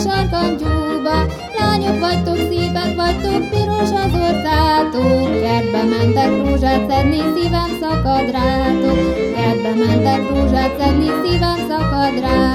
sárkány gyúba, lányok vagytok, szépek vagytok, piros az orcátok. Kertbe mentek rózsát szedni, szívem szakad rátok, kertbe mentek rózsát szedni, szívem szakad rátok.